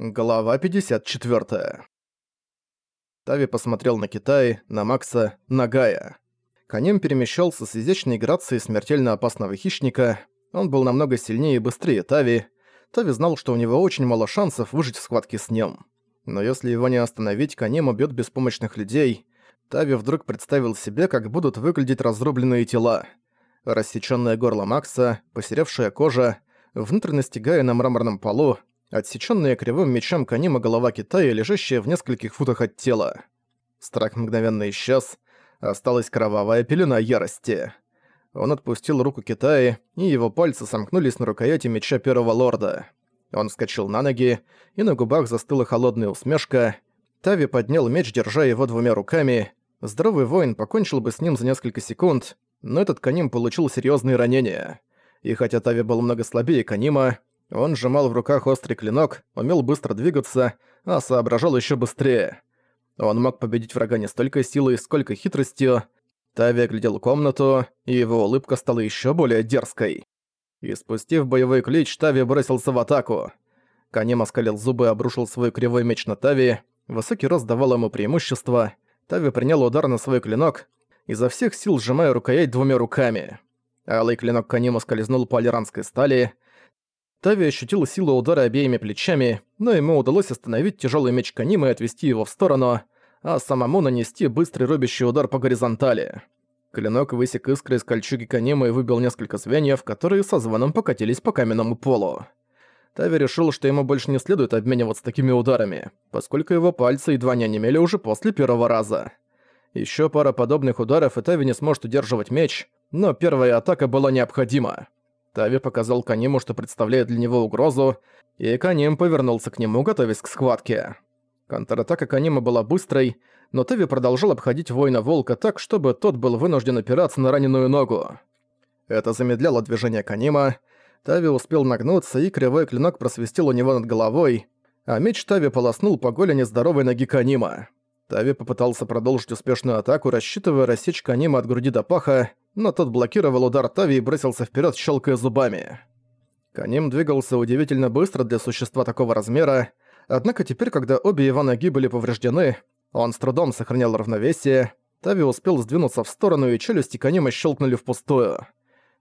Глава 54. Тави посмотрел на Китай, на Макса, на Гая. Конем перемещался с изящной грацией смертельно опасного хищника. Он был намного сильнее и быстрее Тави. Тави знал, что у него очень мало шансов выжить в схватке с ним. Но если его не остановить, Конем убьет беспомощных людей. Тави вдруг представил себе, как будут выглядеть разрубленные тела. Рассечённое горло Макса, посеревшая кожа, внутренности Гая на мраморном полу, отсечённая кривым мечом Канима голова Китая, лежащая в нескольких футах от тела. Страх мгновенно исчез, осталась кровавая пелена ярости. Он отпустил руку Китая, и его пальцы сомкнулись на рукояти меча Первого Лорда. Он вскочил на ноги, и на губах застыла холодная усмешка. Тави поднял меч, держа его двумя руками. Здоровый воин покончил бы с ним за несколько секунд, но этот Каним получил серьёзные ранения. И хотя Тави был много слабее Канима, он сжимал в руках острый клинок, умел быстро двигаться, а соображал еще быстрее. Он мог победить врага не столько силой, сколько хитростью. Тави оглядел комнату, и его улыбка стала еще более дерзкой. И спустив боевой клич, Тави бросился в атаку. Канем оскалил зубы и обрушил свой кривой меч на Тави. Высокий рост давал ему преимущество. Тави принял удар на свой клинок, изо всех сил сжимая рукоять двумя руками. Алый клинок Канима скользнул по алиранской стали, Тави ощутил силу удара обеими плечами, но ему удалось остановить тяжелый меч Канима и отвести его в сторону, а самому нанести быстрый рубящий удар по горизонтали. Клинок высек искры из кольчуги Канима и выбил несколько звеньев, которые со звоном покатились по каменному полу. Тави решил, что ему больше не следует обмениваться такими ударами, поскольку его пальцы едва не онемели уже после первого раза. Еще пара подобных ударов, и Тави не сможет удерживать меч, но первая атака была необходима. Тави показал Каниму, что представляет для него угрозу, и Каним повернулся к нему, готовясь к схватке. Контратака Канима была быстрой, но Тави продолжал обходить воина-волка так, чтобы тот был вынужден опираться на раненую ногу. Это замедляло движение Канима. Тави успел нагнуться, и кривой клинок просвистел у него над головой, а меч Тави полоснул по голени здоровой ноги Канима. Тави попытался продолжить успешную атаку, рассчитывая рассечь Канима от груди до паха, но тот блокировал удар Тави и бросился вперед, щелкая зубами. Каним двигался удивительно быстро для существа такого размера, однако теперь, когда обе его ноги были повреждены, он с трудом сохранял равновесие, Тави успел сдвинуться в сторону, и челюсти Канима щелкнули впустую.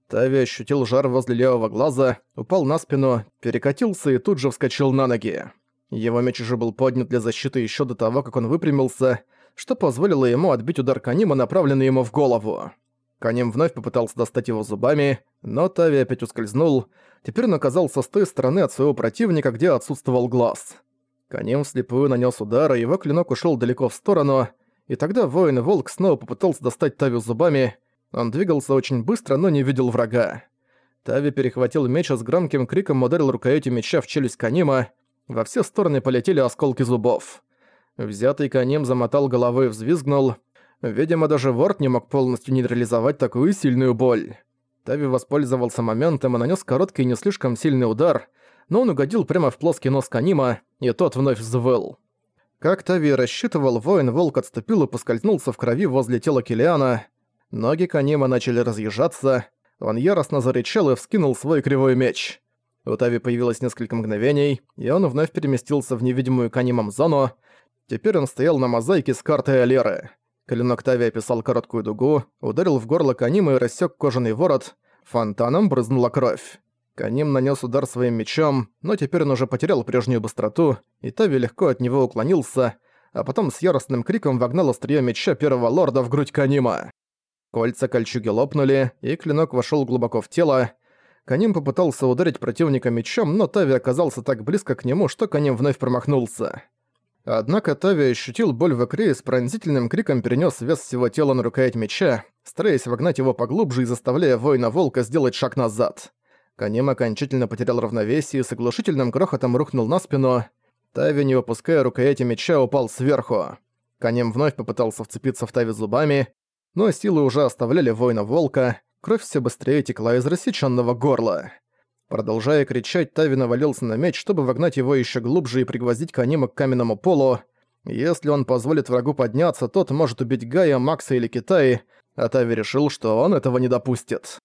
Тави ощутил жар возле левого глаза, упал на спину, перекатился и тут же вскочил на ноги. Его меч уже был поднят для защиты еще до того, как он выпрямился, что позволило ему отбить удар Канима, направленный ему в голову. Каним вновь попытался достать его зубами, но Тави опять ускользнул. Теперь он оказался с той стороны от своего противника, где отсутствовал глаз. Каним вслепую нанес удар, и его клинок ушел далеко в сторону, и тогда воин-волк снова попытался достать Тави зубами. Он двигался очень быстро, но не видел врага. Тави перехватил меч и с громким криком ударил рукоятью меча в челюсть Канима, во все стороны полетели осколки зубов. Взятый конем замотал головой и взвизгнул. Видимо, даже Ворд не мог полностью нейтрализовать такую сильную боль. Тави воспользовался моментом и нанес короткий не слишком сильный удар, но он угодил прямо в плоский нос Канима, и тот вновь взвыл. Как Тави рассчитывал, воин-волк отступил и поскользнулся в крови возле тела Килиана. Ноги Канима начали разъезжаться, он яростно зарычал и вскинул свой кривой меч. У Тави появилось несколько мгновений, и он вновь переместился в невидимую канимом зону. Теперь он стоял на мозаике с картой Алеры. Клинок Тави описал короткую дугу, ударил в горло Канима и рассек кожаный ворот. Фонтаном брызнула кровь. Каним нанес удар своим мечом, но теперь он уже потерял прежнюю быстроту, и Тави легко от него уклонился, а потом с яростным криком вогнал острие меча первого лорда в грудь Канима. Кольца кольчуги лопнули, и клинок вошел глубоко в тело, Каним попытался ударить противника мечом, но Тави оказался так близко к нему, что Каним вновь промахнулся. Однако Тави ощутил боль в икре и с пронзительным криком перенес вес всего тела на рукоять меча, стараясь вогнать его поглубже и заставляя воина-волка сделать шаг назад. Каним окончательно потерял равновесие и с оглушительным грохотом рухнул на спину. Тави, не выпуская рукояти меча, упал сверху. Каним вновь попытался вцепиться в Тави зубами, но силы уже оставляли воина-волка, Кровь все быстрее текла из рассечённого горла. Продолжая кричать, Тави навалился на меч, чтобы вогнать его еще глубже и пригвоздить Канима к каменному полу. Если он позволит врагу подняться, тот может убить Гая, Макса или Китаи, а Тави решил, что он этого не допустит.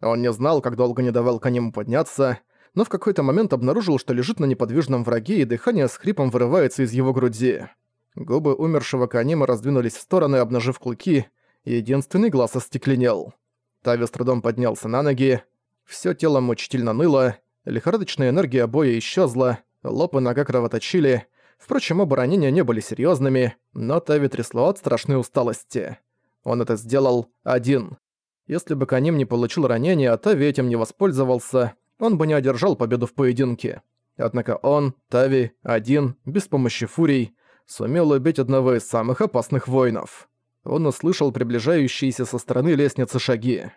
Он не знал, как долго не давал Каниму подняться. но в какой-то момент обнаружил, что лежит на неподвижном враге, и дыхание с хрипом вырывается из его груди. Губы умершего Канима раздвинулись в стороны, обнажив клыки, и единственный глаз остекленел. Тави с трудом поднялся на ноги, всё тело мучительно ныло, лихорадочная энергия боя исчезла, лоб и нога кровоточили, впрочем, оба ранения не были серьёзными, но Тави трясло от страшной усталости. Он это сделал один. Если бы Каним не получил ранения, а Тави этим не воспользовался, он бы не одержал победу в поединке. Однако он, Тави, один, без помощи фурий, сумел убить одного из самых опасных воинов. Он услышал приближающиеся со стороны лестницы шаги.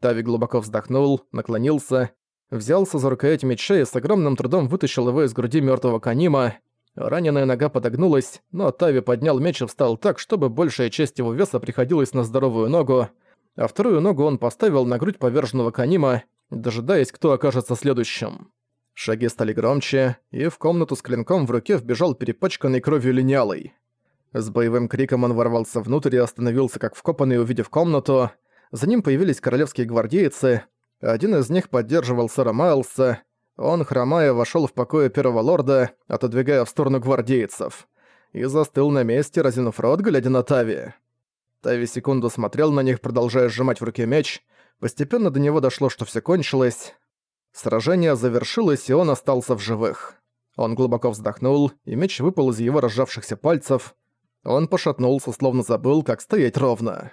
Тави глубоко вздохнул, наклонился, взялся за рукоять меча и с огромным трудом вытащил его из груди мертвого Канима. Раненая нога подогнулась, но Тави поднял меч и встал так, чтобы большая часть его веса приходилась на здоровую ногу, а вторую ногу он поставил на грудь поверженного Канима, дожидаясь, кто окажется следующим. Шаги стали громче, и в комнату с клинком в руке вбежал перепачканный кровью линялый. С боевым криком он ворвался внутрь и остановился как вкопанный, увидев комнату. За ним появились королевские гвардейцы. Один из них поддерживал сэра Майлса. Он, хромая, вошел в покои первого лорда, отодвигая в сторону гвардейцев. И застыл на месте, разинув рот, глядя на Тави. Тави секунду смотрел на них, продолжая сжимать в руке меч. Постепенно до него дошло, что все кончилось. Сражение завершилось, и он остался в живых. Он глубоко вздохнул, и меч выпал из его разжавшихся пальцев. Он пошатнулся, словно забыл, как стоять ровно.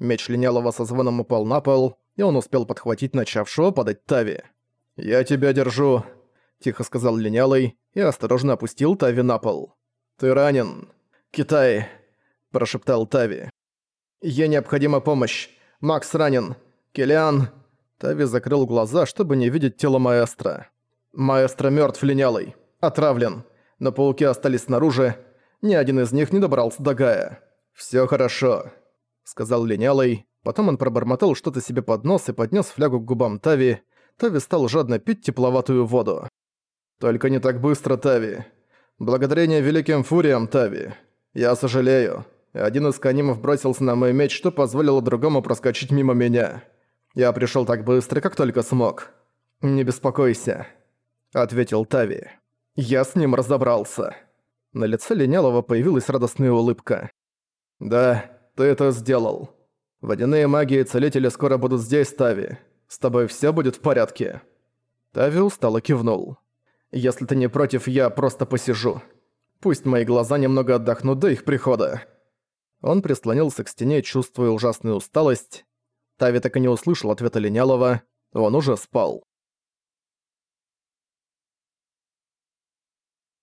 Меч линялого со звоном упал на пол, и он успел подхватить начавшего падать Тави. «Я тебя держу», — тихо сказал линялый, и осторожно опустил Тави на пол. «Ты ранен. Китай», — прошептал Тави. «Ей необходима помощь. Макс ранен. Килиан...» Тави закрыл глаза, чтобы не видеть тело маэстро. «Маэстро мёртв линялый. Отравлен. Но пауки остались снаружи. Ни один из них не добрался до Гая. Всё хорошо», — сказал линялый. Потом он пробормотал что-то себе под нос и поднес флягу к губам Тави. Тави стал жадно пить тепловатую воду. «Только не так быстро, Тави. Благодарение великим фуриям, Тави. Я сожалею. Один из канимов бросился на мой меч, что позволило другому проскочить мимо меня. Я пришёл так быстро, как только смог. Не беспокойся», — ответил Тави. «Я с ним разобрался». На лице Линялова появилась радостная улыбка. «Да, ты это сделал. Водяные маги и целители скоро будут здесь, Тави. С тобой всё будет в порядке». Тави устало кивнул. «Если ты не против, я просто посижу. Пусть мои глаза немного отдохнут до их прихода». Он прислонился к стене, чувствуя ужасную усталость. Тави так и не услышал ответа Линялова, он уже спал.